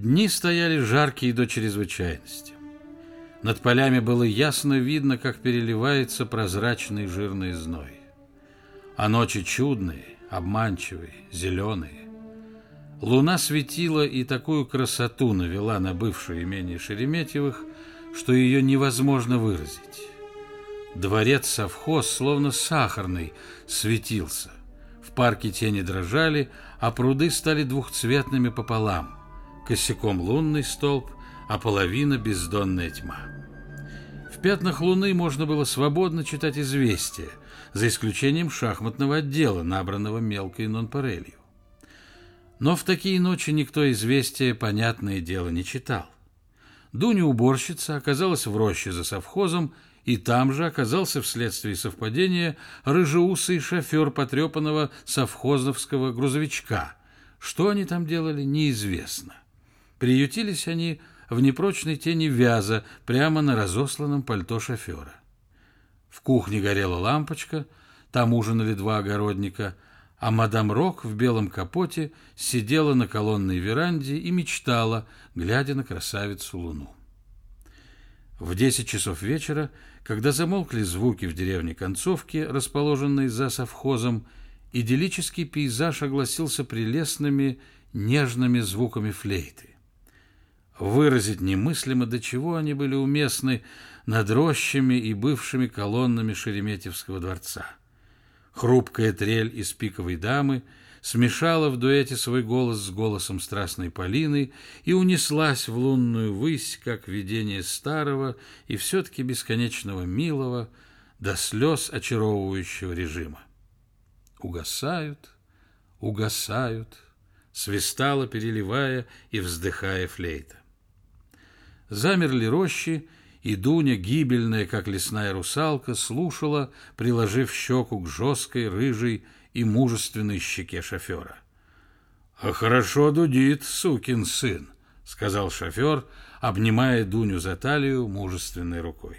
Дни стояли жаркие до чрезвычайности. Над полями было ясно видно, как переливается прозрачный жирный зной. А ночи чудные, обманчивые, зеленые. Луна светила и такую красоту навела на бывшее имение Шереметьевых, что ее невозможно выразить. Дворец-совхоз, словно сахарный, светился. В парке тени дрожали, а пруды стали двухцветными пополам. Косяком лунный столб, а половина бездонная тьма. В пятнах луны можно было свободно читать известия, за исключением шахматного отдела, набранного мелкой нонпарелью. Но в такие ночи никто известия, понятное дело, не читал. Дуня-уборщица оказалась в роще за совхозом, и там же оказался вследствие совпадения рыжеусый шофер потрепанного совхозовского грузовичка. Что они там делали, неизвестно. Приютились они в непрочной тени вяза прямо на разосланном пальто шофера. В кухне горела лампочка, там ужинали два огородника, а мадам Рок в белом капоте сидела на колонной веранде и мечтала, глядя на красавицу Луну. В десять часов вечера, когда замолкли звуки в деревне Концовки, расположенной за совхозом, идиллический пейзаж огласился прелестными, нежными звуками флейты. Выразить немыслимо, до чего они были уместны над рощами и бывшими колоннами Шереметьевского дворца. Хрупкая трель из пиковой дамы смешала в дуэте свой голос с голосом страстной Полины и унеслась в лунную высь, как видение старого и все-таки бесконечного милого до слез очаровывающего режима. Угасают, угасают, свистала, переливая и вздыхая флейта. Замерли рощи, и Дуня, гибельная, как лесная русалка, слушала, приложив щеку к жесткой, рыжей и мужественной щеке шофера. «А хорошо дудит, сукин сын», — сказал шофер, обнимая Дуню за талию мужественной рукой.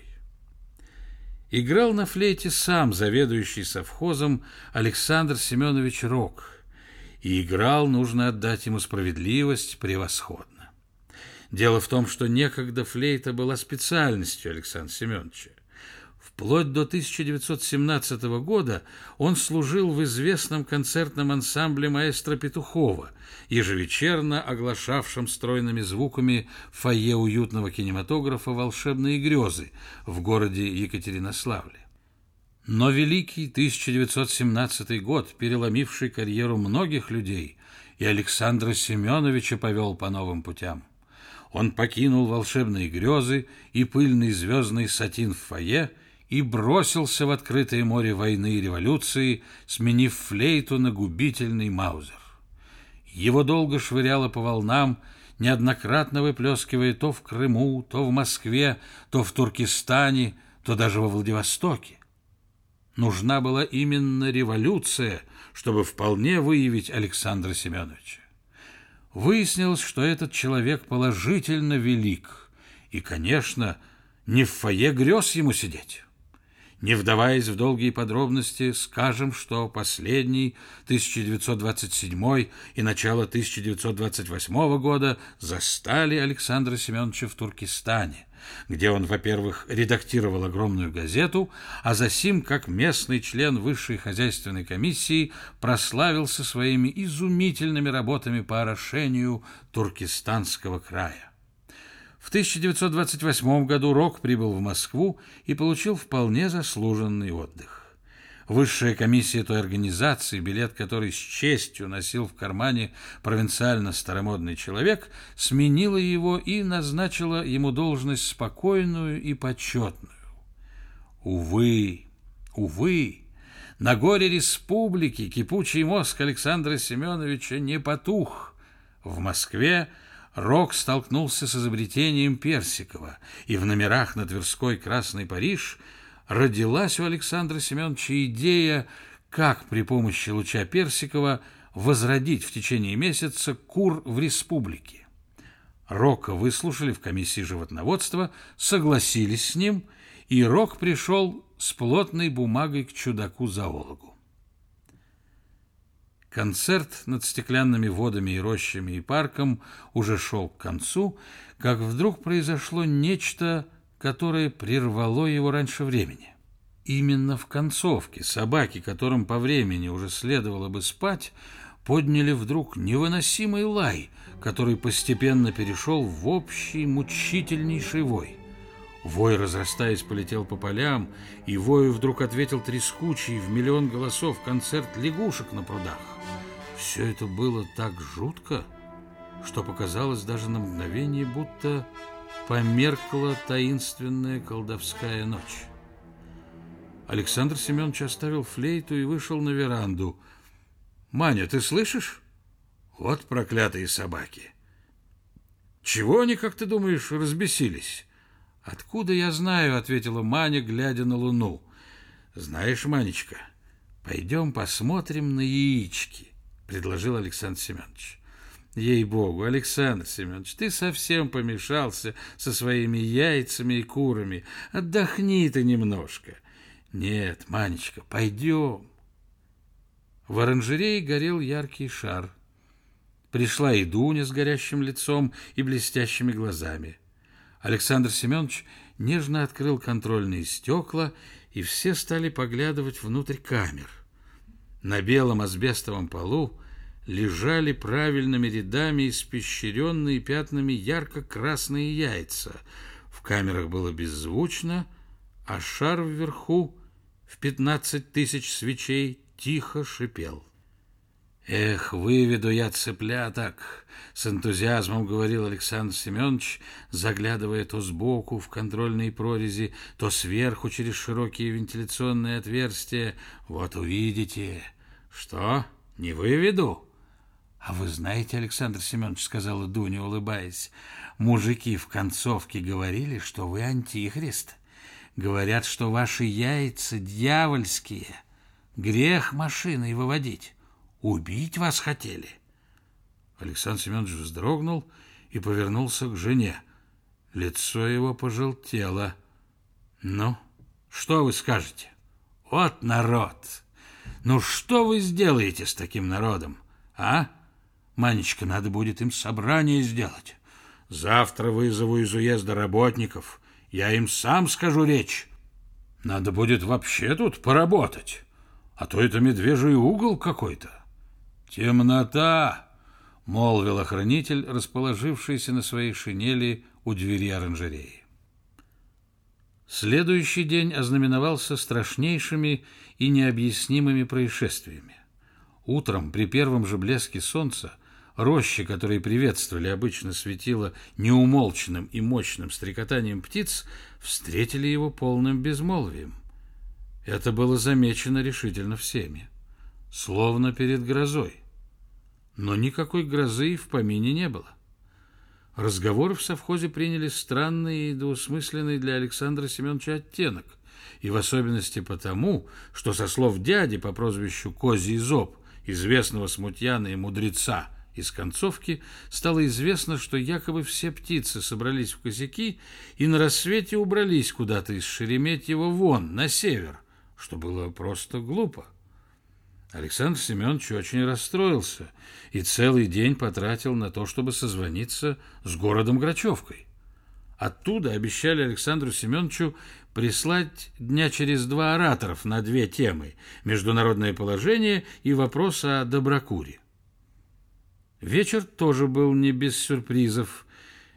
Играл на флейте сам заведующий совхозом Александр Семенович Рок, и играл, нужно отдать ему справедливость, превосходно. Дело в том, что некогда флейта была специальностью Александра Семеновича. Вплоть до 1917 года он служил в известном концертном ансамбле маэстро Петухова, ежевечерно оглашавшем стройными звуками фойе уютного кинематографа «Волшебные грезы» в городе Екатеринославле. Но великий 1917 год, переломивший карьеру многих людей, и Александра Семеновича повел по новым путям он покинул волшебные грезы и пыльный звездный сатин в фойе и бросился в открытое море войны и революции, сменив флейту на губительный маузер. Его долго швыряло по волнам, неоднократно выплескивая то в Крыму, то в Москве, то в Туркестане, то даже во Владивостоке. Нужна была именно революция, чтобы вполне выявить Александра Семеновича. Выяснилось, что этот человек положительно велик, и, конечно, не в фойе грез ему сидеть. Не вдаваясь в долгие подробности, скажем, что последний 1927 и начало 1928 года застали Александра Семеновича в Туркестане, где он, во-первых, редактировал огромную газету, а засим, как местный член высшей хозяйственной комиссии, прославился своими изумительными работами по орошению Туркестанского края. В 1928 году Рок прибыл в Москву и получил вполне заслуженный отдых. Высшая комиссия той организации, билет которой с честью носил в кармане провинциально-старомодный человек, сменила его и назначила ему должность спокойную и почетную. Увы, увы, на горе республики кипучий мозг Александра Семеновича не потух. В Москве Рок столкнулся с изобретением Персикова, и в номерах на Тверской «Красный Париж» родилась у Александра Семеновича идея, как при помощи луча Персикова возродить в течение месяца кур в республике. Рока выслушали в комиссии животноводства, согласились с ним, и Рок пришел с плотной бумагой к чудаку-зоологу. Концерт над стеклянными водами и рощами и парком уже шел к концу, как вдруг произошло нечто, которое прервало его раньше времени. Именно в концовке собаки, которым по времени уже следовало бы спать, подняли вдруг невыносимый лай, который постепенно перешел в общий мучительнейший вой. Вой, разрастаясь, полетел по полям, и вою вдруг ответил трескучий в миллион голосов концерт лягушек на прудах. Все это было так жутко, что показалось даже на мгновение, будто померкла таинственная колдовская ночь. Александр Семенович оставил флейту и вышел на веранду. «Маня, ты слышишь? Вот проклятые собаки! Чего они, как ты думаешь, разбесились?» «Откуда я знаю?» — ответила Маня, глядя на луну. «Знаешь, Манечка, пойдем посмотрим на яички», — предложил Александр Семенович. Ей-богу, Александр Семенович, ты совсем помешался со своими яйцами и курами. Отдохни ты немножко. Нет, Манечка, пойдем. В оранжерее горел яркий шар. Пришла и Дуня с горящим лицом и блестящими глазами. Александр Семенович нежно открыл контрольные стекла, и все стали поглядывать внутрь камер. На белом асбестовом полу лежали правильными рядами испещренные пятнами ярко-красные яйца. В камерах было беззвучно, а шар вверху в пятнадцать тысяч свечей тихо шипел. «Эх, выведу я цыпляток!» — с энтузиазмом говорил Александр Семенович, заглядывая то сбоку в контрольные прорези, то сверху через широкие вентиляционные отверстия. «Вот увидите!» «Что, не выведу?» «А вы знаете, Александр Семенович, — сказала Дуня, улыбаясь, — мужики в концовке говорили, что вы антихрист. Говорят, что ваши яйца дьявольские. Грех машиной выводить. Убить вас хотели. Александр Семенович вздрогнул и повернулся к жене. Лицо его пожелтело. «Ну, что вы скажете? Вот народ! Ну, что вы сделаете с таким народом, а? Манечка, надо будет им собрание сделать. Завтра вызову из уезда работников» Я им сам скажу речь. Надо будет вообще тут поработать. А то это медвежий угол какой-то. Темнота, молвил охранитель, расположившийся на своей шинели у двери оранжереи. Следующий день ознаменовался страшнейшими и необъяснимыми происшествиями. Утром, при первом же блеске солнца, Рощи, которые приветствовали обычно светило неумолчным и мощным стрекотанием птиц, встретили его полным безмолвием. Это было замечено решительно всеми, словно перед грозой. Но никакой грозы в помине не было. Разговоры в совхозе приняли странный и двусмысленный для Александра Семеновича оттенок, и в особенности потому, что со слов дяди по прозвищу Козий Зоб, известного смутьяна и мудреца, из концовки стало известно, что якобы все птицы собрались в косяки и на рассвете убрались куда-то из Шереметьева вон, на север, что было просто глупо. Александр Семенович очень расстроился и целый день потратил на то, чтобы созвониться с городом Грачевкой. Оттуда обещали Александру Семеновичу прислать дня через два ораторов на две темы – международное положение и вопрос о доброкуре. Вечер тоже был не без сюрпризов.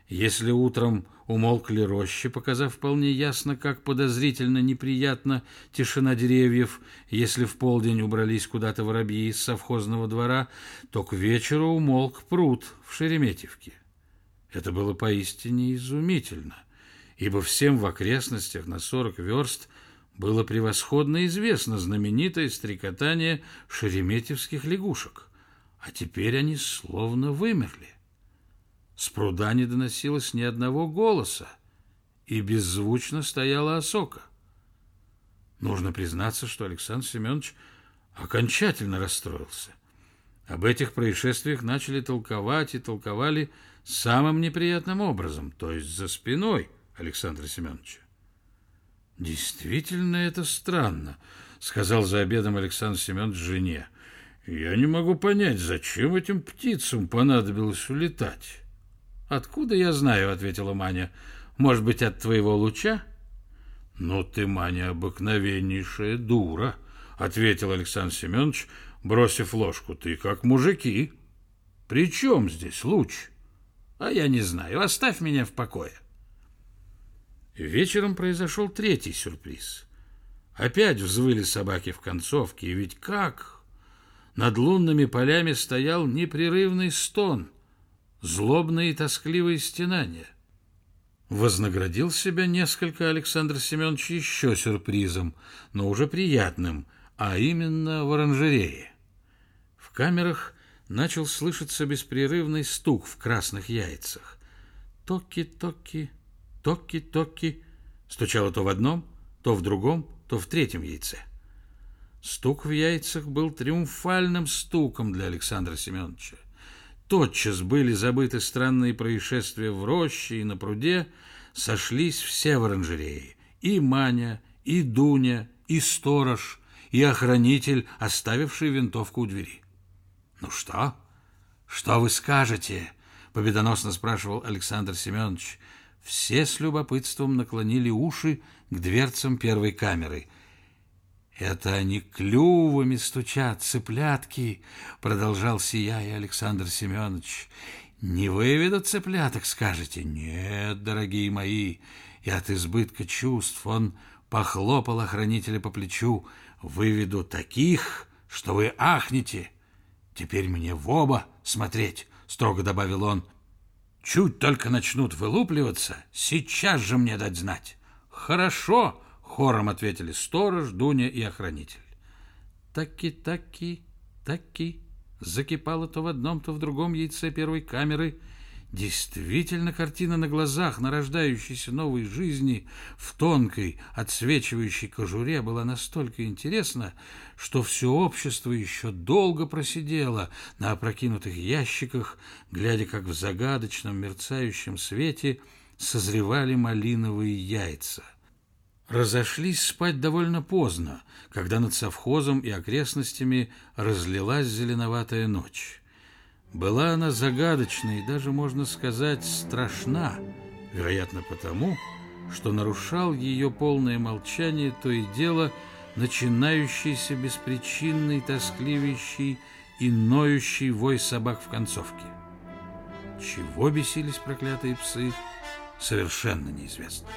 Если утром умолкли рощи, показав вполне ясно, как подозрительно неприятна тишина деревьев, если в полдень убрались куда-то воробьи из совхозного двора, то к вечеру умолк пруд в Шереметьевке. Это было поистине изумительно, ибо всем в окрестностях на сорок верст было превосходно известно знаменитое стрекотание шереметьевских лягушек — а теперь они словно вымерли. С пруда не доносилось ни одного голоса, и беззвучно стояла осока. Нужно признаться, что Александр Семенович окончательно расстроился. Об этих происшествиях начали толковать и толковали самым неприятным образом, то есть за спиной Александра Семеновича. «Действительно это странно», — сказал за обедом Александр Семенович жене. Я не могу понять, зачем этим птицам понадобилось улетать. Откуда я знаю, ответила Маня. Может быть, от твоего луча? Ну ты, Маня, обыкновеннейшая дура, ответил Александр Семенович, бросив ложку. Ты как мужики. При чем здесь луч? А я не знаю. Оставь меня в покое. Вечером произошел третий сюрприз. Опять взвыли собаки в концовке, и ведь как? Над лунными полями стоял непрерывный стон, злобные и тоскливые стенания. Вознаградил себя несколько Александр Семенович еще сюрпризом, но уже приятным, а именно в оранжерее. В камерах начал слышаться беспрерывный стук в красных яйцах. Токи-токи, токи-токи, стучало то в одном, то в другом, то в третьем яйце. Стук в яйцах был триумфальным стуком для Александра Семеновича. Тотчас были забыты странные происшествия в роще и на пруде, сошлись все в оранжерее. И Маня, и Дуня, и сторож, и охранитель, оставивший винтовку у двери. «Ну что? Что вы скажете?» — победоносно спрашивал Александр Семенович. Все с любопытством наклонили уши к дверцам первой камеры — это они клювами стучат, цыплятки, продолжал сияя Александр Семенович. Не выведут цыпляток, скажете? Нет, дорогие мои, и от избытка чувств он похлопал охранителя по плечу. Выведу таких, что вы ахнете. Теперь мне в оба смотреть, строго добавил он. Чуть только начнут вылупливаться, сейчас же мне дать знать. Хорошо, Хором ответили сторож, Дуня и охранитель. Таки, таки, таки. Закипало то в одном, то в другом яйце первой камеры. Действительно, картина на глазах нарождающейся новой жизни в тонкой, отсвечивающей кожуре была настолько интересна, что все общество еще долго просидело на опрокинутых ящиках, глядя, как в загадочном мерцающем свете созревали малиновые яйца разошлись спать довольно поздно, когда над совхозом и окрестностями разлилась зеленоватая ночь. Была она загадочна и даже, можно сказать, страшна, вероятно потому, что нарушал ее полное молчание то и дело начинающийся беспричинный, тоскливящий и ноющий вой собак в концовке. Чего бесились проклятые псы, совершенно неизвестно.